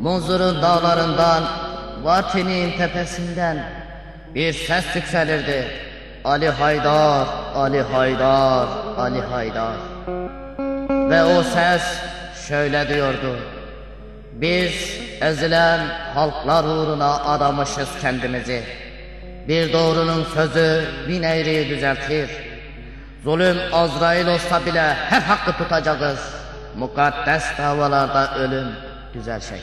Munzur'un dağlarından, Vartini'nin tepesinden bir ses yükselirdi. Ali Haydar, Ali Haydar, Ali Haydar. Ve o ses şöyle diyordu. Biz ezilen halklar uğruna adamışız kendimizi. Bir doğrunun sözü bin eğriyi düzeltir. Zulüm Azrail olsa bile her hakkı tutacağız. Mukaddes davalarda ölüm to that side.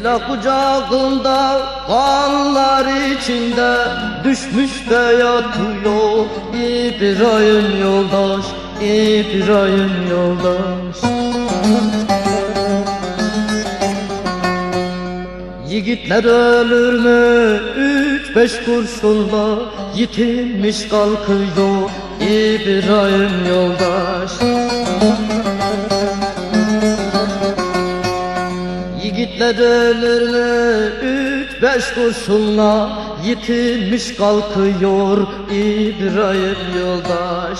Silah kucağında kanlar içinde Düşmüş de yatıyor. İbrahim yoldaş İbrahim yoldaş. Yiğitler ölür mü? Üç beş kurşunla Yitilmiş kalkıyor. İbrahim yoldaş Mü üç beş kurşunla Yitilmiş kalkıyor İbrahim yoldaş.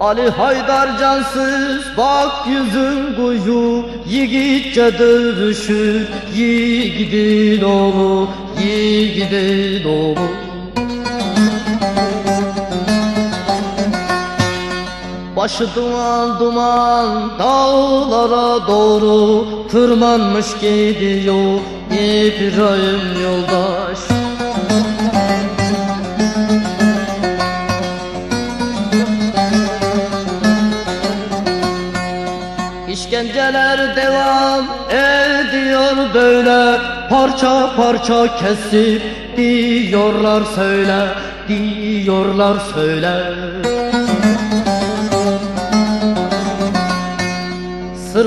Ali Haydar cansız bak yüzün kuyu Yiğitçe dövüşür yiğidin oğlu Yiğidin oğlu Başı duman duman dağlara doğru Tırmanmış gidiyor İbrahim yoldaş. İşkenceler devam ediyor böyle Parça parça kesip diyorlar söyle Diyorlar söyle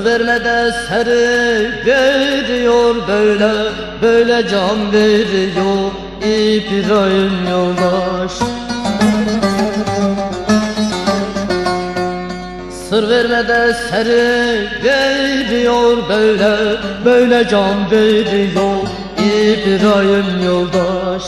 vermede seri veriyor böyle Böyle can veriyor İbrahim yoldaş. Sır vermede seri veriyor böyle Böyle can veriyor İbrahim yoldaş